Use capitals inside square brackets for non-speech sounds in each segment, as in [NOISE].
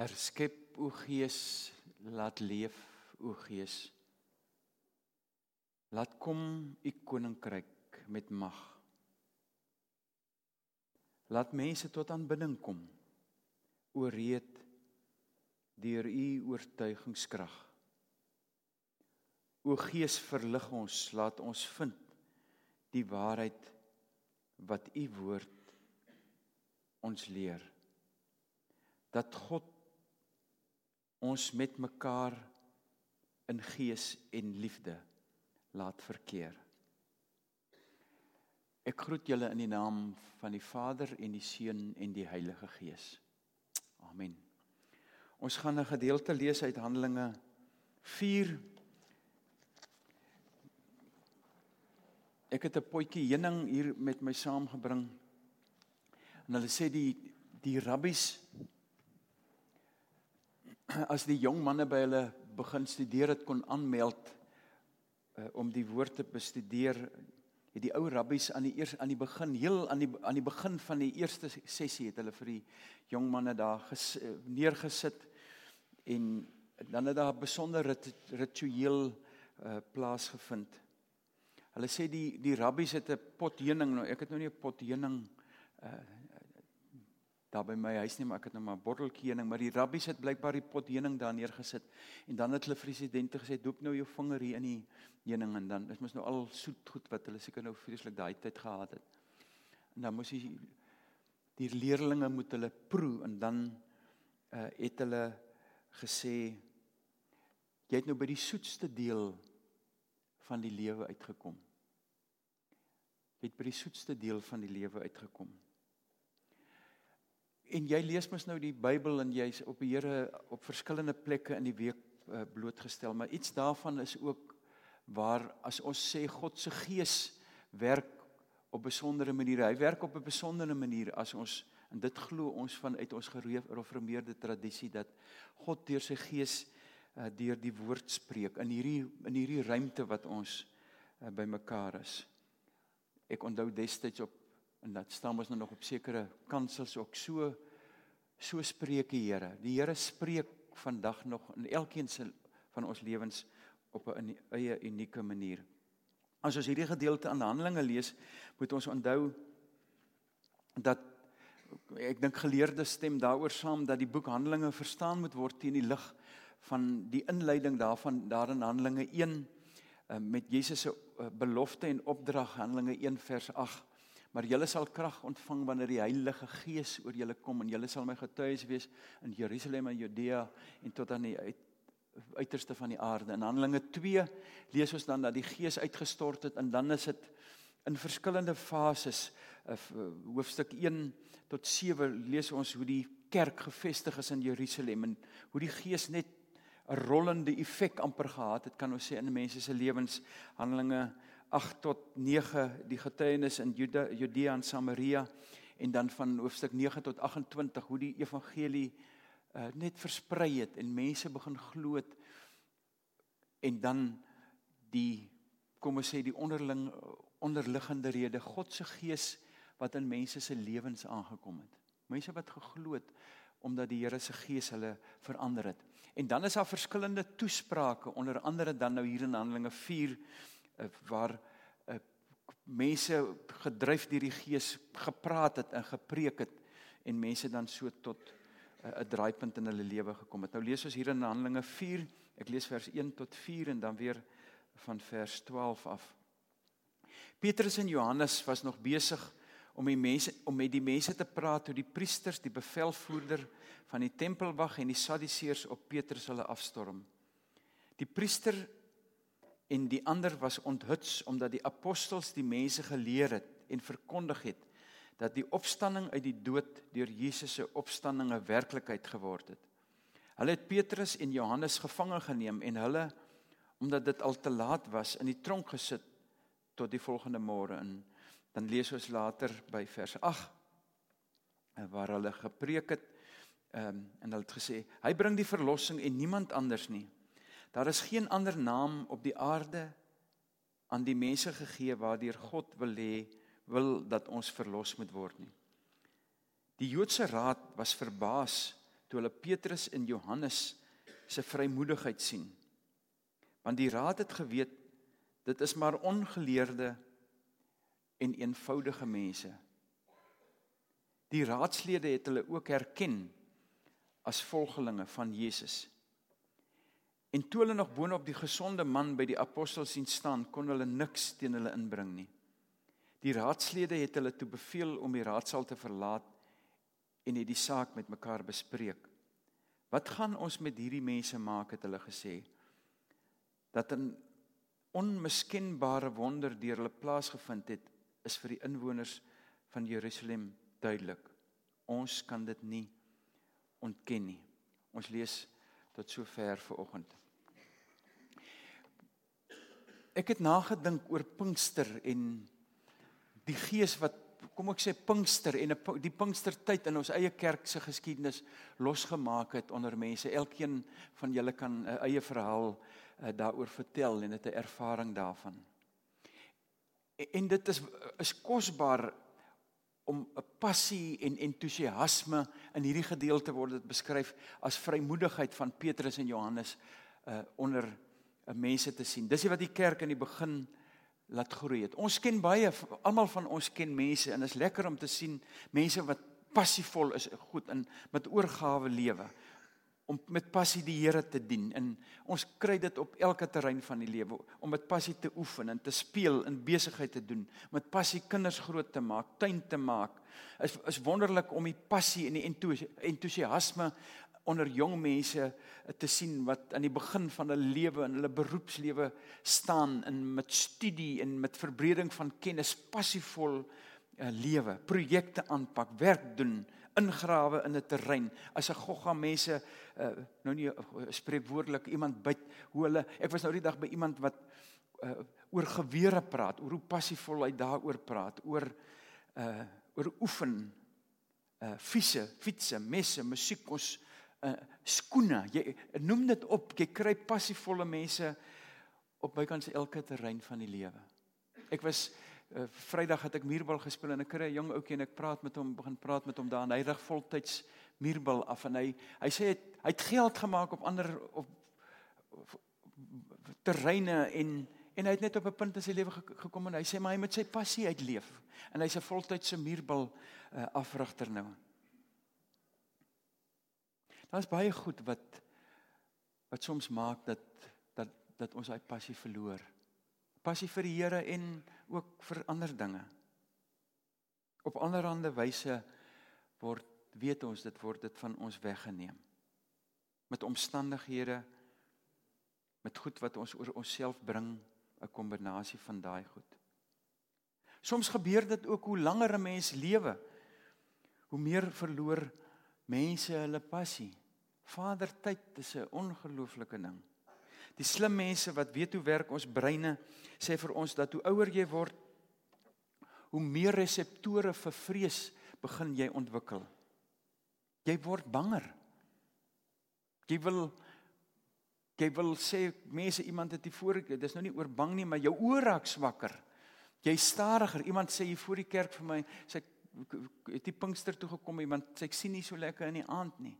Herskep o Gees, laat leef o Gees. Laat kom u koninkryk met mag. Laat mense tot aanbidding kom. Oreed deur u oortuigingskrag. O Gees verlig ons, laat ons vind die waarheid wat u woord ons leer. Dat God ons met mekaar in gees en liefde laat verkeer. Ek groet julle in die naam van die Vader en die Seun en die Heilige Gees. Amen. Ons gaan 'n gedeelte lees uit Handelinge 4. Ek het 'n potjie heuning hier met my saamgebring. En hulle sê die die rabbies as die jong manne by hulle begin studeer het kon aanmeld uh, om die woord te bestudeer het die ou rabbies aan die eers aan die begin heel aan die aan die begin van die eerste sessie het hulle vir die jong manne daar ges, uh, neergesit en dan het daar 'n besonder rit, ritueel uh, plaasgevind. Hulle sê die die rabbies het 'n pot heuning nou ek het nou nie 'n pot heuning uh, daar by my huis nie, maar ek het nou maar 'n botteltjie heuning, maar die rabbies het blykbaar die pot heuning daar neergesit. En dan het hulle vir die studente gesê, "Doop nou jou vinger hier in die heuning en dan is mos nou al soet goed wat hulle seker nou vreeslik daai tyd gehad het." En dan moes die die leerlinge moet hulle proe en dan uh het hulle gesê jy het nou by die soetste deel van die lewe uitgekom. Jy het by die soetste deel van die lewe uitgekom. En jy lees mos nou die Bybel en jy's op die Here op verskillende plekke in die week uh, blootgestel, maar iets daarvan is ook waar as ons sê God se gees werk op besondere maniere. Hy werk op 'n besondere manier as ons en dit glo ons vanuit ons gereformeerde tradisie dat God deur sy gees uh, deur die woord spreek in hierdie in hierdie ruimte wat ons uh, bymekaar is. Ek onthou destyds op en dat staan ons nou nog op sekere kansels ook so so spreek die Here. Die Here spreek vandag nog in elkeen se van ons lewens op 'n eie unieke manier. As ons hierdie gedeelte aan Handelinge lees, moet ons onthou dat ek dink geleerdes stem daaroor saam dat die boek Handelinge verstaan moet word teen die lig van die inleiding daarvan daarin Handelinge 1 eh, met Jesus se eh, belofte en opdrag Handelinge 1 vers 8 Maar julle sal krag ontvang wanneer die Heilige Gees oor julle kom en julle sal my getuies wees in Jerusalem en Judea en tot aan die uit, uiterste van die aarde. In Handelinge 2 lees ons dan dat die Gees uitgestort het en dan is dit in verskillende fases. Eh, hoofstuk 1 tot 7 lees ons hoe die kerk gevestig is in Jerusalem en hoe die Gees net 'n rollende effek amper gehad het kan ons sê in mense se lewens. Handelinge 8 tot 9 die getuienis in Juda, Judea en Samaria en dan van hoofstuk 9 tot 28 hoe die evangelie uh, net versprei het en mense begin glo het en dan die kom ons sê die onderling onderliggende rede God se gees wat in mense se lewens aangekom het. Mense wat geglo het omdat die Here se gees hulle verander het. En dan is daar verskillende toesprake onder andere dan nou hier in Handelinge 4 Eh, waar uh, mense gedryf deur die gees gepraat het en gepreek het en mense dan so tot eh, 'n uh, draaipunt in hulle lewe gekom het. Nou lees ons hier in Handelinge 4. Ek lees vers 1 tot 4 en dan weer van vers 12 af. Petrus en Johannes was nog besig om die mense om met die mense te praat toe die priesters, die bevelvoerder van die tempelwag en die sadiseërs op Petrus hulle afstorm. Die priester en die ander was onthuts omdat die apostels die mense geleer het en verkondig het dat die opstanding uit die dood deur Jesus se opstanding 'n werklikheid geword het. Hulle het Petrus en Johannes gevange geneem en hulle omdat dit al te laat was in die tronk gesit tot die volgende môre in. Dan lees ons later by vers 8 waar hulle gepreek het um, en hulle het gesê hy bring die verlossing en niemand anders nie. Daar is geen ander naam op die aarde aan die mense gegee waardeur God wil hê wil dat ons verlos moet word nie. Die Joodse raad was verbaas toe hulle Petrus en Johannes se vrymoedigheid sien. Want die raad het geweet dit is maar ongeleerde en eenvoudige mense. Die raadslede het hulle ook herken as volgelinge van Jesus. En toe hulle nog boonop die gesonde man by die apostels sien staan, kon hulle niks teen hulle inbring nie. Die raadslede het hulle toe beveel om die raadsaal te verlaat en het die saak met mekaar bespreek. Wat gaan ons met hierdie mense maak het hulle gesê? Dat 'n onmiskenbare wonder deur hulle plaasgevind het, is vir die inwoners van Jerusalem duidelik. Ons kan dit nie ontken nie. Ons lees tot sover vir oggend. Ek het nagedink oor Pinkster en die gees wat kom ek sê Pinkster en die Pinkstertyd in ons eie kerk se geskiedenis losgemaak het onder mense. Elkeen van julle kan 'n eie verhaal uh, daaroor vertel en het 'n ervaring daarvan. En, en dit is is kosbaar om 'n passie en entoesiasme in hierdie gedeelte word dit beskryf as vrymoedigheid van Petrus en Johannes uh onder mense te sien. Dis wat die kerk in die begin laat groei het. Ons ken baie almal van ons ken mense en is lekker om te sien mense wat passievol is goed in met oorgawe lewe om met passie die Here te dien. En ons kry dit op elke terrein van die lewe om met passie te oefen en te speel en besigheid te doen, met passie kinders groot te maak, tuin te maak. Is is wonderlik om die passie en die entoesiasme onder jong mense eh, te sien wat aan die begin van hulle lewe en hulle beroepslewe staan in met studie en met verbreding van kennis passievol uh, lewe, projekte aanpak, werk doen, ingrawe in 'n terrein. As 'n gogga mense uh, nou nie spreekwoordelik iemand byt hoe hulle ek was nou die dag by iemand wat uh, oor gewere praat, oor hoe passievol hy daaroor praat, oor uh oor oefen uh fietsse, fietsse, messe, musiek, ons uh, skoene. Jy noem dit op. Jy kry passievolle mense op bykans elke terrein van die lewe. Ek was uh, Vrydag het ek muurbal gespeel en ek kry 'n jong ouetjie en ek praat met hom, begin praat met hom daar en hy rig voltyds muurbal af en hy hy sê het, hy het geld gemaak op ander op, op, op terreine en en hy het net op 'n punt in sy lewe gekom en hy sê maar hy moet sy passie uitleef en hy's 'n voltydse muurbal uh, afrigter nou. Daar's baie goed wat wat soms maak dat dat dat ons daai passie verloor. Passie vir die Here en ook vir ander dinge. Op allerlei wyse word weet ons dit word dit van ons weggeneem. Met omstandighede met goed wat ons oor onsself bring, 'n kombinasie van daai goed. Soms gebeur dit ook hoe langer 'n mens lewe, hoe meer verloor mense hulle passie. Vader tyd is 'n ongelooflike ding. Die slim mense wat weet hoe werk ons breine sê vir ons dat hoe ouer jy word, hoe meer reseptore vir vrees begin jy ontwikkel. Jy word banger. Jy wil jy wil sê mense iemand het hier voor ek dis nou nie oor bang nie, maar jou oë raak swakker. Jy stadiger. Iemand sê hier voor die kerk vir my, sê het die Pinkster toe gekom iemand sê ek sien nie so lekker in die aand nie.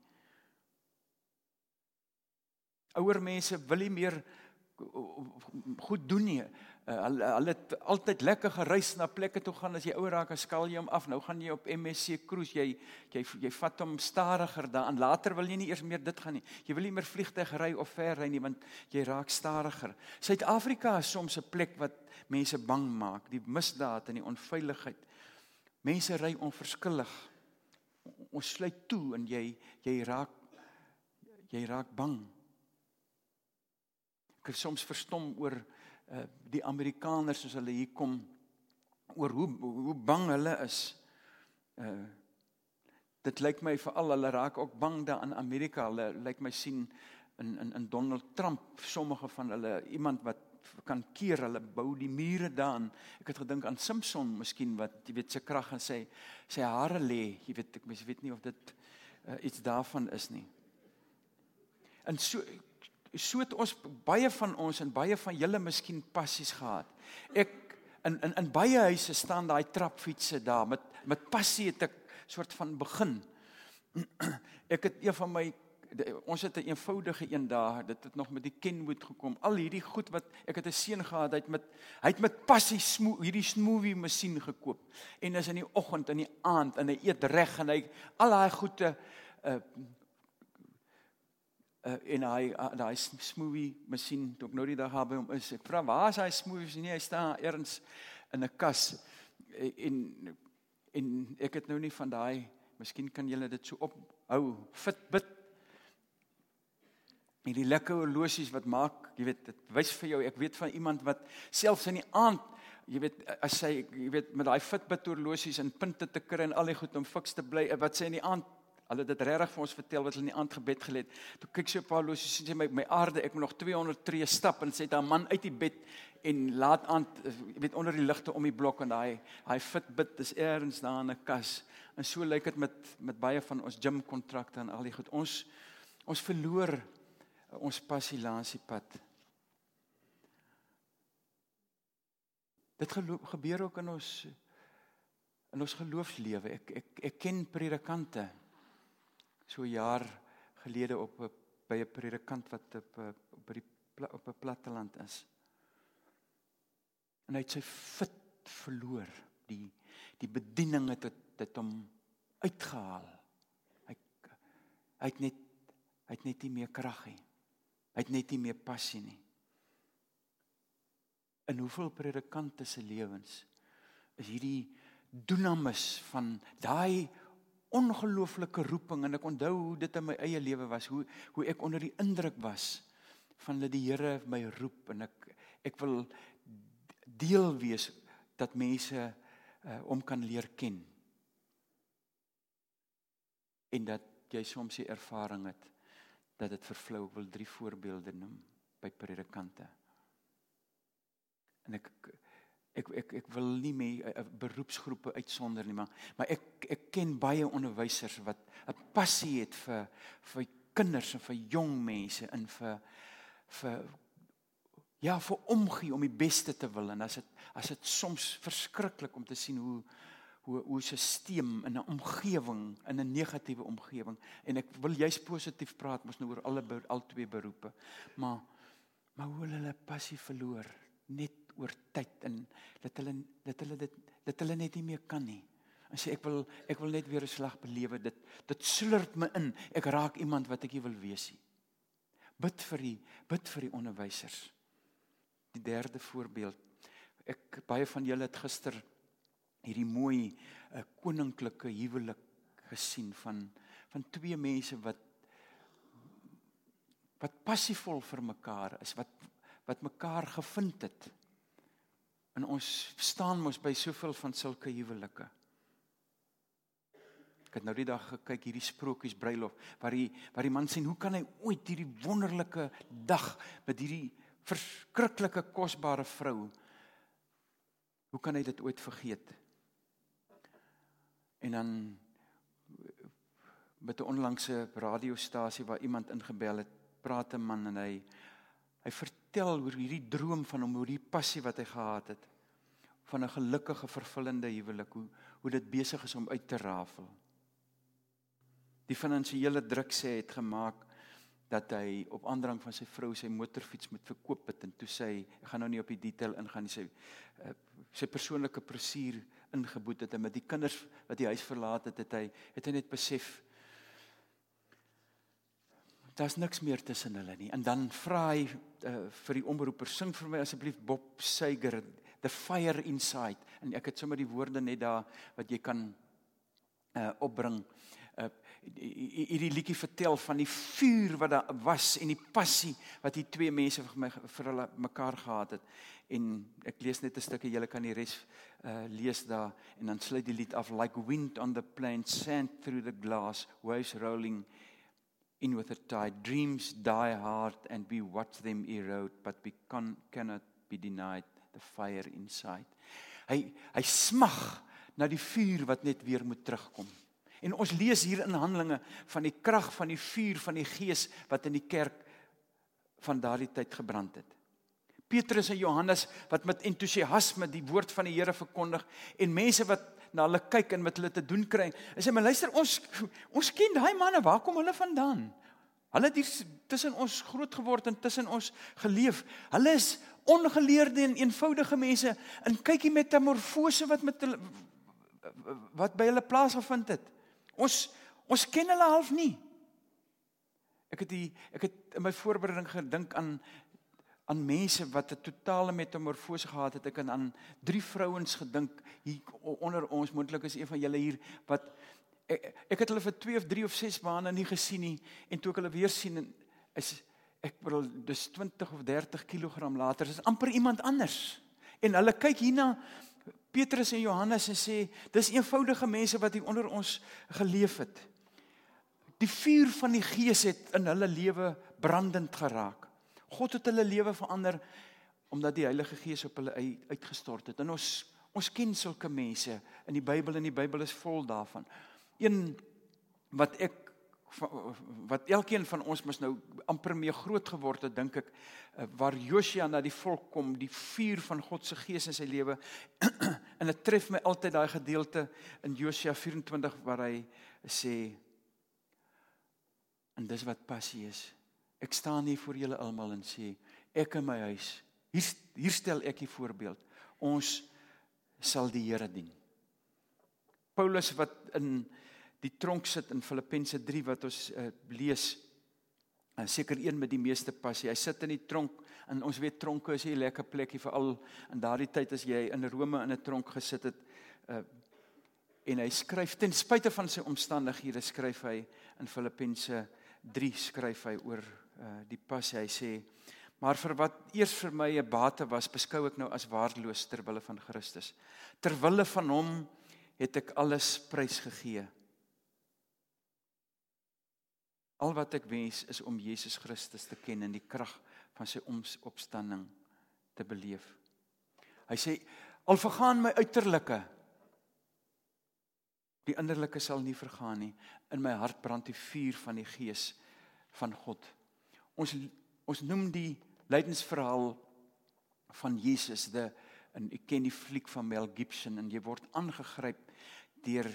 Ouer mense wil nie meer goed doen nie. Uh, hulle hulle het altyd lekker gereis na plekke toe gaan as jy ouer raak, skaal jy hom af. Nou gaan jy op MSC cruise, jy jy jy vat hom stadiger daan. Later wil jy nie eers meer dit gaan nie. Jy wil nie meer vliegtyg ry of ver ry nie want jy raak stadiger. Suid-Afrika is soms 'n plek wat mense bang maak, die misdaad en die onveiligheid. Mense ry onverskillig. Ons sluit toe en jy jy raak jy raak bang. Ek is soms verstom oor uh die Amerikaners as hulle hier kom oor hoe hoe bang hulle is. Uh dit lyk my veral hulle raak ook bang daar in Amerika. Hulle lyk my sien in in in Donald Trump sommige van hulle iemand wat kan keer hulle bou die mure daan. Ek het gedink aan Simpson miskien wat jy weet se krag en sy sy hare lê. Jy weet ek mens weet nie of dit uh, iets daarvan is nie. En so so het ons baie van ons en baie van julle miskien passies gehad. Ek in in in baie huise staan daai trapfietsse daar met met passie het ek soort van begin. [CLEARS THROAT] ek het een van my ons het 'n een eenvoudige een daar, dit het nog met die Kenwood gekom. Al hierdie goed wat ek het 'n seun gehad, hy het met hy het met passie smo, hierdie smoothie masjien gekoop. En is in die oggend en die aand en hy eet reg en hy al daai goede uh uh en hy uh, daai smoothie masjien toe ek nou die dag daar by hom is. Ek vra waar is hy smoothie? Nee, hy staan ergens in 'n kas. En en ek het nou nie van daai Miskien kan julle dit so ophou. Fitbit hierdie lekker horlosies wat maak, jy weet, dit wys vir jou, ek weet van iemand wat selfs in die aand, jy weet, as sy jy weet met daai Fitbit horlosies en punte te kry en al die goed om fiks te bly, wat sy in die aand Hulle dit regtig vir ons vertel wat hulle in die aand gebed gelê het. Toe kyk sy op haar horlosie sien sy my my aarde, ek moet nog 200 tree stap en sê dit 'n man uit die bed en laat aan jy weet onder die ligte om die blok en daai daai Fitbit is eers daar in 'n kas. En so lyk dit met met baie van ons gym kontrakte en al die goed. Ons ons verloor ons passie langs die pad. Dit gebeur ook in ons in ons geloofslewe. Ek ek ek ken predikante so jaar gelede op by 'n predikant wat op by die op 'n platteland is. En hy het sy fit verloor. Die die bediening het dit het hom uitgehaal. Hy hy het net hy het net nie meer krag nie. Hy het net nie meer passie nie. In hoeveel predikante se lewens is hierdie dunamis van daai ongelooflike roeping en ek onthou hoe dit in my eie lewe was, hoe hoe ek onder die indruk was van dat die Here my roep en ek ek wil deel wees dat mense uh, om kan leer ken. En dat jy soms die ervaring het dat dit vervlou. Ek wil drie voorbeelde noem by predikante. En ek ek ek ek wil nie meer uh, beroepsgroepe uitsonder nie, maar maar ek ek ken baie onderwysers wat 'n passie het vir vir kinders en vir jong mense en vir vir ja, vir omgee om die beste te wil. En as dit as dit soms verskriklik om te sien hoe hoe hoe stelsel in 'n omgewing in 'n negatiewe omgewing. En ek wil juist positief praat mos nou oor alle al twee beroepe. Maar maar hoe hulle passie verloor net oor tyd en dat hulle dat hulle dit dat hulle net nie meer kan nie. En sê ek wil ek wil net weer 'n slag belewe dit dit slurp my in. Ek raak iemand wat ek nie wil wees nie. Bid vir die bid vir die onderwysers. Die derde voorbeeld. Ek baie van julle het gister hierdie mooi 'n uh, koninklike huwelik gesien van van twee mense wat wat passievol vir mekaar is wat wat mekaar gevind het en ons staan mos by soveel van sulke huwelike. Ek het nou die dag gekyk hierdie sprokies bruilof waar die waar die man sien hoe kan hy ooit hierdie wonderlike dag met hierdie verskriklike kosbare vrou hoe kan hy dit ooit vergeet? En dan met 'n onlangse radiostasie waar iemand ingebel het, praat 'n man en hy hy vertel oor hierdie droom van hom, oor die passie wat hy gehad het van 'n gelukkige vervullende huwelik, hoe hoe dit besig is om uit te rafel. Die finansiële druk sê het gemaak dat hy op aandrang van sy vrou sy motorfiets moet verkoop het en toe sê hy ek gaan nou nie op die detail ingaan nie sy uh, sy persoonlike plesier ingeboet het en met die kinders wat die huis verlaat het, het hy het hy net besef daar's niks meer tussen hulle nie. En dan vra hy uh, vir die omroeper sing vir my asseblief Bob Seger The Fire Inside en ek het sommer die woorde net daar wat jy kan uh, opbring. Uh, hierdie liedjie vertel van die vuur wat daar was en die passie wat die twee mense vir my vir hulle mekaar gehad het en ek lees net 'n stukkie julle kan die res uh, lees daar en dan sluit die lied af like wind on the plain sand through the glass waves rolling in with the tide dreams die hard and we watch them erode but we can, cannot be denied the fire inside. Hy hy smag na die vuur wat net weer moet terugkom. En ons lees hier in Handelinge van die krag van die vuur van die gees wat in die kerk van daardie tyd gebrand het Petrus en Johannes wat met entoesiasme die woord van die Here verkondig en mense wat na hulle kyk en met hulle te doen kry. Hy sê, "Maar luister, ons ons ken daai manne, waar kom hulle vandaan?" Hulle het tussen ons groot geword en tussen ons geleef. Hulle is ongeleerde en eenvoudige mense. En kyk hier metamorfose wat met hulle wat by hulle plaasgevind het. Ons ons ken hulle half nie. Ek het die ek het in my voorbereiding gedink aan aan mense wat 'n totale metamorfose gehad het. Ek het aan drie vrouens gedink hier onder ons moontlik is een van julle hier wat ek, ek het hulle vir 2 of 3 of 6 maande nie gesien nie en toe ek hulle weer sien is ek bedoel dis 20 of 30 kg later is amper iemand anders. En hulle kyk hierna Petrus en Johannes en sê dis eenvoudige mense wat hier onder ons geleef het. Die vuur van die Gees het in hulle lewe brandend geraak. God het hulle lewe verander omdat die Heilige Gees op hulle uitgestort het. En ons ons ken sulke mense in die Bybel en die Bybel is vol daarvan. Een wat ek wat elkeen van ons mos nou amper mee groot geword het dink ek eh, waar Josia na die volk kom die vuur van God se gees in sy lewe [CLEARS THROAT] en dit tref my altyd daai gedeelte in Josia 24 waar hy sê en dis wat passie is Ek staan hier voor julle almal en sê ek in my huis. Hier hier stel ek 'n voorbeeld. Ons sal die Here dien. Paulus wat in die tronk sit in Filippense 3 wat ons uh, lees. Uh, seker een met die meeste passie. Hy sit in die tronk en ons weet tronke is 'n lekker plekkie veral in daardie tyd as jy in Rome in 'n tronk gesit het. Uh, en hy skryf ten spyte van sy omstandighede skryf hy in Filippense 3 skryf hy oor uh, die pas hy sê maar vir wat eers vir my 'n bate was beskou ek nou as waardeloos ter wille van Christus. Ter wille van hom het ek alles prysgegee al wat ek wens is om Jesus Christus te ken en die krag van sy opstanding te beleef. Hy sê al vergaan my uiterlike die innerlike sal nie vergaan nie. In my hart brand die vuur van die gees van God ons ons noem die lydensverhaal van Jesus de en ek ken die fliek van Mel Gibson en jy word aangegryp deur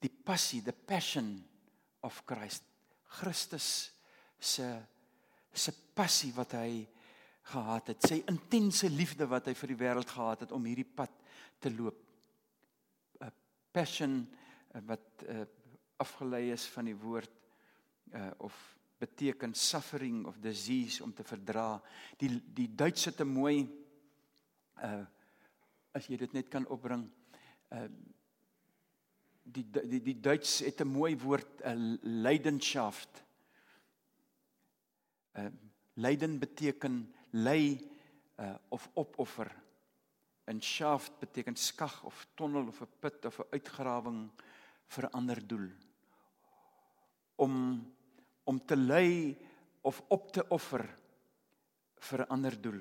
die passie the passion of Christ. Christus se se passie wat hy gehad het sy intense liefde wat hy vir die wêreld gehad het om hierdie pad te loop. 'n passion eh, wat uh, afgelei is van die woord uh, of beteken suffering of disease om te verdra. Die die Duits het 'n mooi uh as jy dit net kan opbring. Uh die die die Duits het 'n mooi woord 'n uh, leidenschaft. Uh leiden beteken lei uh of opoffer. En shaft beteken skag of tonnel of 'n put of 'n uitgrawing vir 'n ander doel. Om om te ly of op te offer vir 'n ander doel.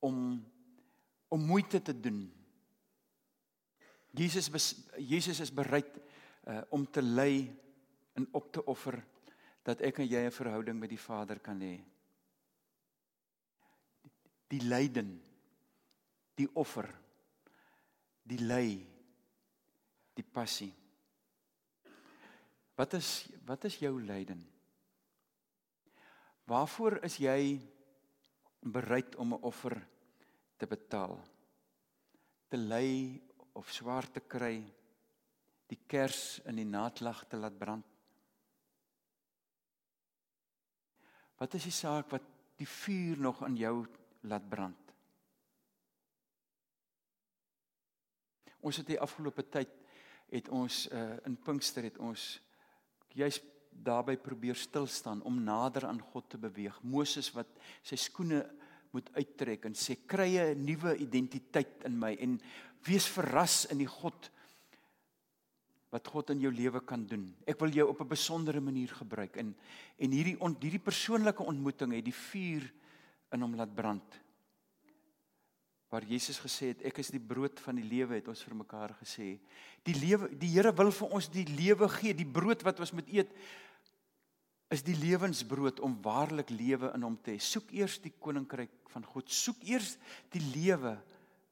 Om om moeite te doen. Jesus Jesus is bereid uh, om te ly en op te offer dat ek en jy 'n verhouding met die Vader kan hê. Die lyding, die offer, die ly, die passie. Wat is wat is jou lyding? Waarvoor is jy bereid om 'n offer te betaal? Te ly of swaar te kry? Die kers in die naatlag te laat brand? Wat is die saak wat die vuur nog in jou laat brand? Ons het die afgelope tyd het ons uh, in Pinkster het ons juis daarbey probeer stil staan om nader aan God te beweeg. Moses wat sy skoene moet uittrek en sê krye 'n nuwe identiteit in my en wees verras in die God wat God in jou lewe kan doen. Ek wil jou op 'n besondere manier gebruik en en hierdie on, hierdie persoonlike ontmoeting het die vuur in hom laat brand. Waar Jesus gesê het ek is die brood van die lewe het ons vir mekaar gesê. Die lewe die Here wil vir ons die lewe gee, die brood wat ons moet eet is die lewensbrood om waarlik lewe in hom te hê. Soek eers die koninkryk van God. Soek eers die lewe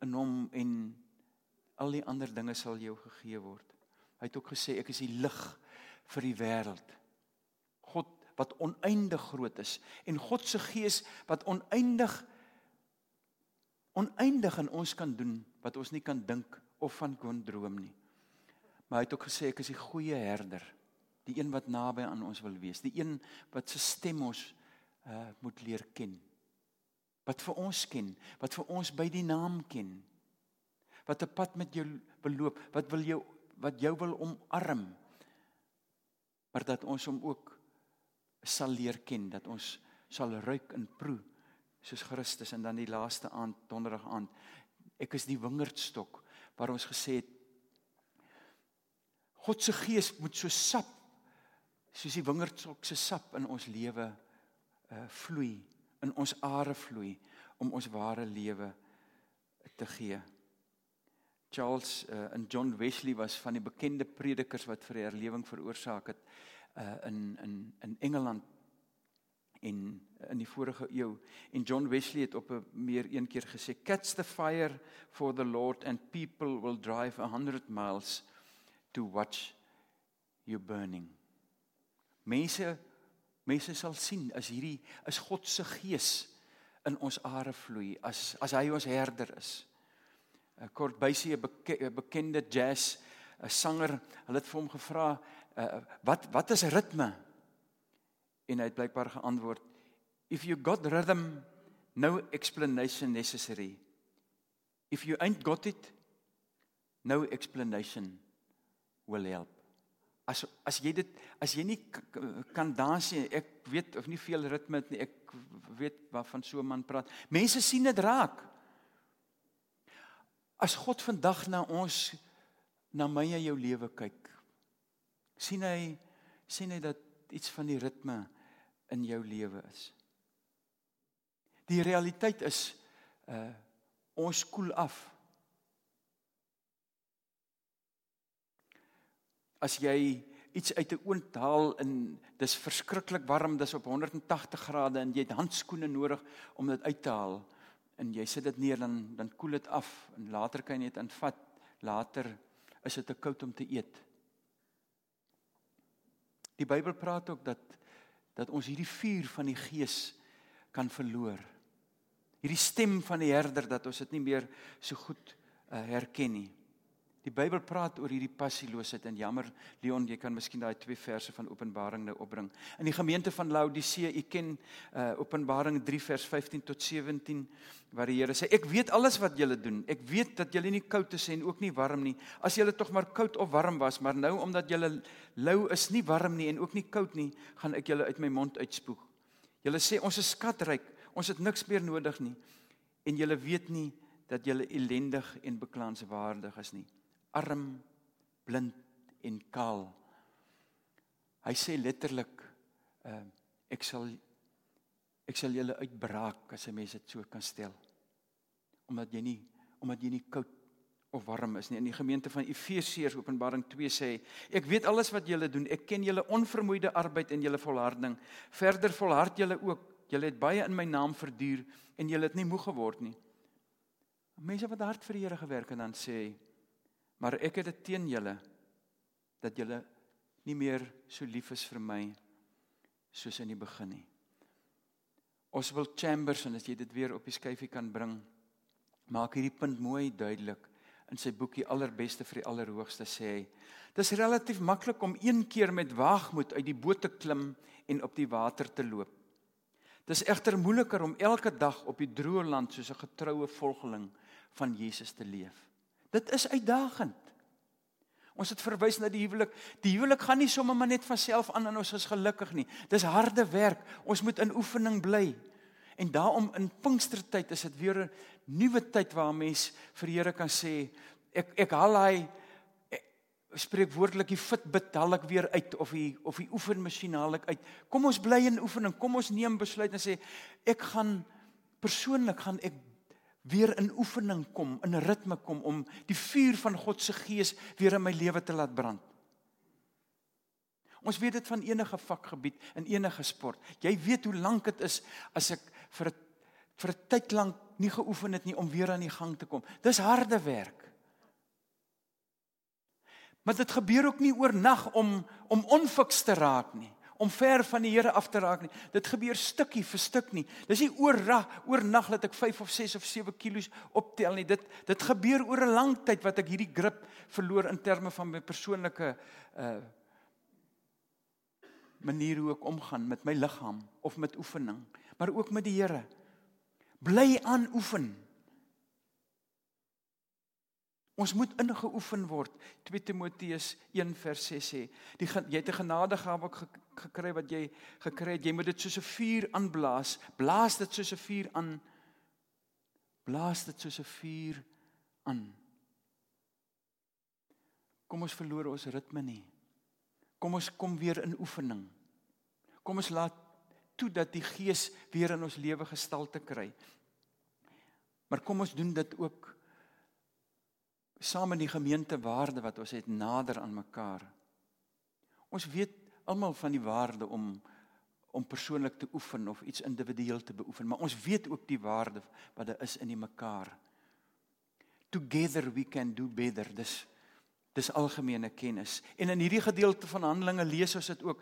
in hom en al die ander dinge sal jou gegee word. Hy het ook gesê ek is die lig vir die wêreld. God wat oneindig groot is en God se gees wat oneindig oneindig in ons kan doen wat ons nie kan dink of van kon droom nie. Maar hy het ook gesê ek is die goeie herder, die een wat naby aan ons wil wees, die een wat se stem ons uh moet leer ken. Wat vir ons ken, wat vir ons by die naam ken. Wat 'n pad met jou beloop, wat wil jou wat jou wil omarm. Maar dat ons hom ook sal leer ken, dat ons sal ruik en proe soos Christus en dan die laaste aand donderdag aand ek is die wingerdstok waar ons gesê het God se gees moet so sap soos die wingerdstok se sap in ons lewe uh vloei in ons are vloei om ons ware lewe te gee. Charles uh, en John Wesley was van die bekende predikers wat vir herlewing veroorsaak het uh in in in Engeland en in die vorige eeu en John Wesley het op 'n meer een keer gesê catch the fire for the lord and people will drive 100 miles to watch you burning. Mense mense sal sien as hierdie is God se gees in ons are vloei as as hy ons herder is. Kort bysie 'n beke, bekende jazz 'n sanger hulle het vir hom gevra uh, wat wat is ritme En hy het blykbaar geantwoord: If you got rhythm, no explanation necessary. If you ain't got it, no explanation will help. As as jy dit as jy nie kan dans nie, ek weet of nie veel ritme het nie, ek weet waarvan so 'n man praat. Mense sien dit raak. As God vandag na ons na my en jou lewe kyk, sien hy sien hy dat iets van die ritme in jou lewe is. Die realiteit is uh ons koel af. As jy iets uit 'n oond haal en dis verskriklik warm, dis op 180 grade en jy het handskoene nodig om dit uit te haal en jy sit dit neer dan dan koel dit af en later kan jy dit aanvat. Later is dit te koud om te eet. Die Bybel praat ook dat dat ons hierdie vuur van die gees kan verloor. Hierdie stem van die herder dat ons dit nie meer so goed uh, herken nie. Die Bybel praat oor hierdie passieloosheid en jammer Leon, jy kan miskien daai twee verse van Openbaring nou opbring. In die gemeente van Laodicea, u ken uh Openbaring 3 vers 15 tot 17 waar die Here sê ek weet alles wat julle doen. Ek weet dat julle nie koud is en ook nie warm nie. As julle tog maar koud of warm was, maar nou omdat julle lou is, nie warm nie en ook nie koud nie, gaan ek julle uit my mond uitspoeg. Julle sê ons is skatryk, ons het niks meer nodig nie en julle weet nie dat julle ellendig en beklaanswaardig is nie arm, blind en kaal. Hy sê letterlik uh ek sal ek sal julle uitbraak as 'n mens dit so kan stel. Omdat jy nie omdat jy nie koud of warm is nie. In die gemeente van Efesiërs Openbaring 2 sê ek weet alles wat julle doen. Ek ken julle onvermoeide arbeid en julle volharding. Verder volhard julle ook. Julle het baie in my naam verduur en julle het nie moeg geword nie. Mense wat hard vir die Here gewerk het en dan sê hy Maar ek het dit teen julle dat julle nie meer so lief is vir my soos in die begin nie. Oswald Chambers en as jy dit weer op die skyfie kan bring, maak hierdie punt mooi duidelik in sy boekie Allerbeste vir die Allerhoogste sê hy: Dis relatief maklik om een keer met waagmoed uit die boot te klim en op die water te loop. Dis egter moeiliker om elke dag op die droë land soos 'n getroue volgeling van Jesus te leef. Dit is uitdagend. Ons het verwys na die huwelik. Die huwelik gaan nie sommer maar net van self aan en ons is gelukkig nie. Dis harde werk. Ons moet in oefening bly. En daarom in Pinkstertyd is dit weer 'n nuwe tyd waar mens vir Here kan sê ek ek haal hy spreek woordelik die Fitbit haal ek weer uit of die of die oefenmasjien haal ek uit. Kom ons bly in oefening. Kom ons neem besluit en sê ek gaan persoonlik gaan ek weer in oefening kom, in 'n ritme kom om die vuur van God se gees weer in my lewe te laat brand. Ons weet dit van enige vakgebied in enige sport. Jy weet hoe lank dit is as ek vir vir 'n tyd lank nie geoefen het nie om weer aan die gang te kom. Dis harde werk. Maar dit gebeur ook nie oornag om om onfiks te raak nie, om ver van die Here af te raak nie. Dit gebeur stukkie vir stuk nie. Dis nie oornag oornag dat ek 5 of 6 of 7 kilos optel nie. Dit dit gebeur oor 'n lang tyd wat ek hierdie grip verloor in terme van my persoonlike uh manier hoe ek omgaan met my liggaam of met oefening, maar ook met die Here. Bly aan oefen. Ons moet ingeoefen word. 2 Timoteus 1 vers 6 sê, die jy het 'n genadegawe gekry wat jy gekry het. Jy moet dit soos 'n vuur aanblaas. Blaas dit soos 'n vuur aan. Blaas dit soos 'n vuur aan. Kom ons verloor ons ritme nie. Kom ons kom weer in oefening. Kom ons laat toe dat die Gees weer in ons lewe gestalte kry. Maar kom ons doen dit ook saam in die gemeentewaarde wat ons het nader aan mekaar. Ons weet almal van die waarde om om persoonlik te oefen of iets individueel te beoefen, maar ons weet ook die waarde wat daar is in die mekaar. Together we can do better. Dis Dis algemene kennis. En in hierdie gedeelte van Handelinge lees ons dit ook.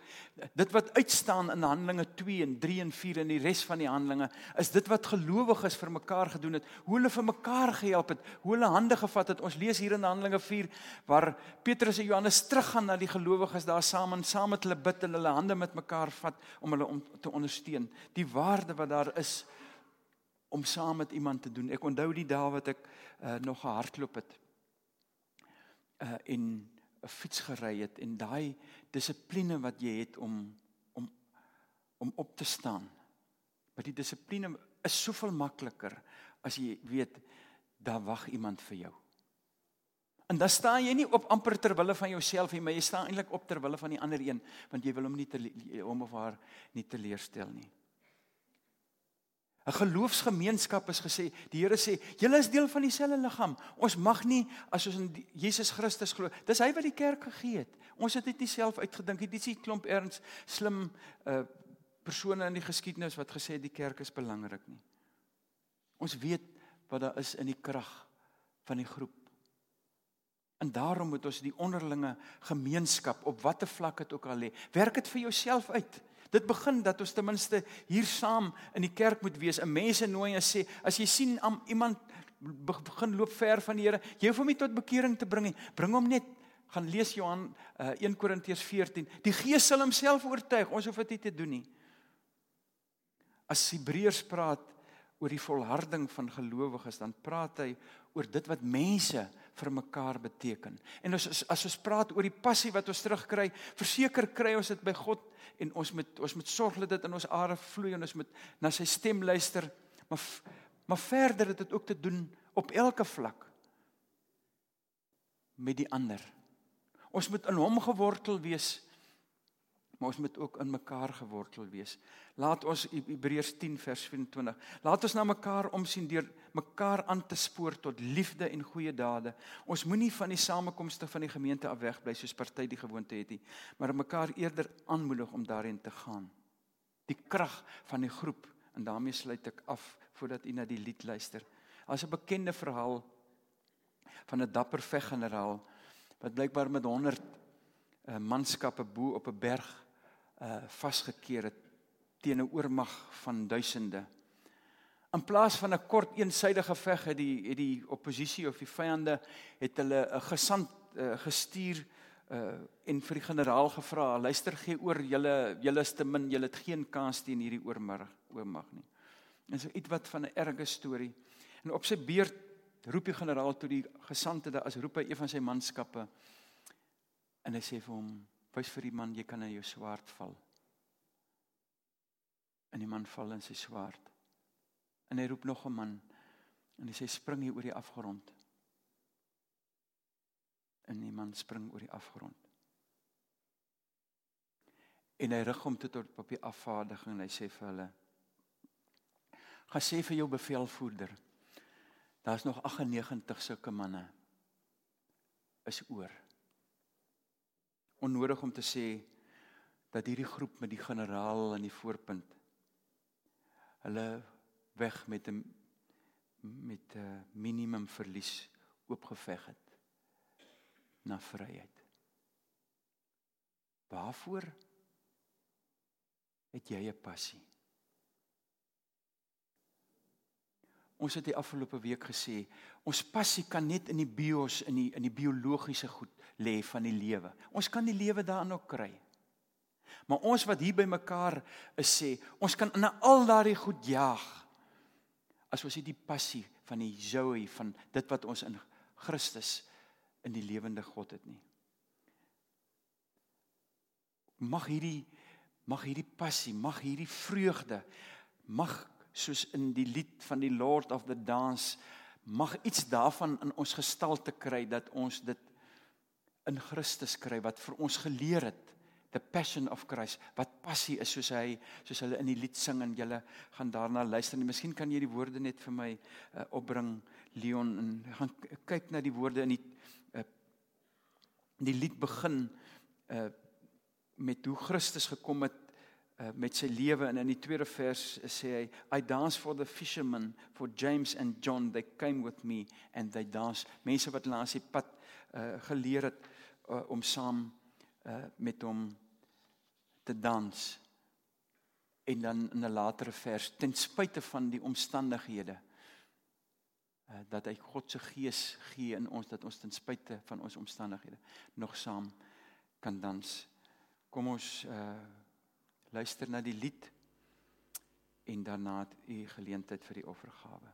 Dit wat uitstaan in Handelinge 2 en 3 en 4 en die res van die Handelinge is dit wat gelowiges vir mekaar gedoen het, hoe hulle vir mekaar gehelp het, hoe hulle hande gevat het. Ons lees hier in Handelinge 4 waar Petrus en Johannes teruggaan na die gelowiges daar saam en saam met hulle bid en hulle hande met mekaar vat om hulle om te ondersteun. Die waarde wat daar is om saam met iemand te doen. Ek onthou die dae wat ek uh, nog gehardloop het uh en 'n fiets gery het en daai dissipline wat jy het om om om op te staan. Maar die dissipline is soveel makliker as jy weet daar wag iemand vir jou. En dan staan jy nie op amper ter wille van jouself nie, maar jy staan eintlik op ter wille van die ander een, want jy wil hom nie te hom of haar nie teleurstel nie. 'n Geloofsgemeenskap is gesê, die Here sê, julle is deel van dieselfde liggaam. Ons mag nie as ons in Jesus Christus glo. Dis hy wat die kerk gegee het. Ons het dit nie self uitgedink nie. Dit is 'n klomp erns slim uh persone in die geskiedenis wat gesê die kerk is belangrik nie. Ons weet wat daar is in die krag van die groep. En daarom moet ons die onderlinge gemeenskap op watter vlak dit ook al lê, werk dit vir jouself uit. Dit begin dat ons ten minste hier saam in die kerk moet wees. 'n Mense nooi en sê as jy sien iemand begin loop ver van die Here, jy hoef hom nie tot bekering te bring nie. Bring hom net gaan lees Johan uh, 1 Korintiërs 14. Die Gees sal homself oortuig. Ons hoef dit nie te doen nie. As Hebreërs praat oor die volharding van gelowiges, dan praat hy oor dit wat mense vir mekaar beteken. En as as ons praat oor die passie wat ons terugkry, verseker kry ons dit by God en ons moet ons moet sorg dat dit in ons are vloei en ons moet na sy stem luister. Maar maar verder het dit ook te doen op elke vlak met die ander. Ons moet in hom gewortel wees maar ons moet ook in mekaar gewortel wees. Laat ons Hebreërs 10 vers 24. Laat ons na mekaar omsien deur mekaar aan te spoor tot liefde en goeie dade. Ons moenie van die samekomste van die gemeente af wegbly soos party die gewoonte het nie, maar mekaar eerder aanmoedig om daarin te gaan. Die krag van die groep en daarmee sluit ek af voordat u na die lied luister. As 'n bekende verhaal van 'n dapper veggeneraal wat blykbaar met 100 uh, manskappe bo op 'n berg uh vasgekeer het teen 'n oormag van duisende. In plaas van 'n kort eensydige veg het die het die oppositie of die vyande het hulle 'n gesant uh, gestuur uh en vir die generaal gevra, luister gee oor julle julle is te min, julle het geen kans teen hierdie oormag oormag nie. En so iets wat van 'n erge storie. En op sy beurt roep die generaal toe die gesante daar as roep hy een van sy manskappe en hy sê vir hom Wys vir die man jy kan in jou swaard val. En die man val in sy swaard. En hy roep nog 'n man en hy sê spring hier oor die afgrond. En die man spring oor die afgrond. En hy rig hom tot op die afvaardiging en hy sê vir hulle: "Gaan sê vir jou bevelvoerder, daar's nog 98 sulke manne is oor." Onnodig om te sê dat hierdie groep met die generaal aan die voorpunt hulle weg met 'n met 'n minimum verlies oopgeveg het na vryheid. Waarvoor het jy 'n passie? Ons het die afgelope week gesê, ons passie kan net in die bios in die in die biologiese goed lê van die lewe. Ons kan die lewe daarin ook kry. Maar ons wat hier by mekaar is sê, ons kan in al daardie goed jaag. As ons hierdie passie van die Zoe van dit wat ons in Christus in die lewende God het nie. Mag hierdie mag hierdie passie, mag hierdie vreugde, mag soos in die lied van die Lord of the Dance, mag iets daarvan in ons gestalte kry dat ons dit in Christus kry wat vir ons geleer het the passion of Christ wat passie is soos hy soos hulle in die lied sing en julle gaan daarna luister. En miskien kan jy die woorde net vir my uh, opbring Leon en gaan kyk na die woorde in die uh, die lied begin uh, met hoe Christus gekom het uh, met sy lewe. En in die tweede vers sê hy I dance for the fishermen for James and John they came with me and they dance. Mense wat langs die pad uh, geleer het uh, om saam uh, met hom te dans. En dan in 'n latere vers ten spyte van die omstandighede uh, dat hy God se gees gee in ons dat ons ten spyte van ons omstandighede nog saam kan dans. Kom ons uh luister na die lied en daarna het u geleentheid vir die offergawe.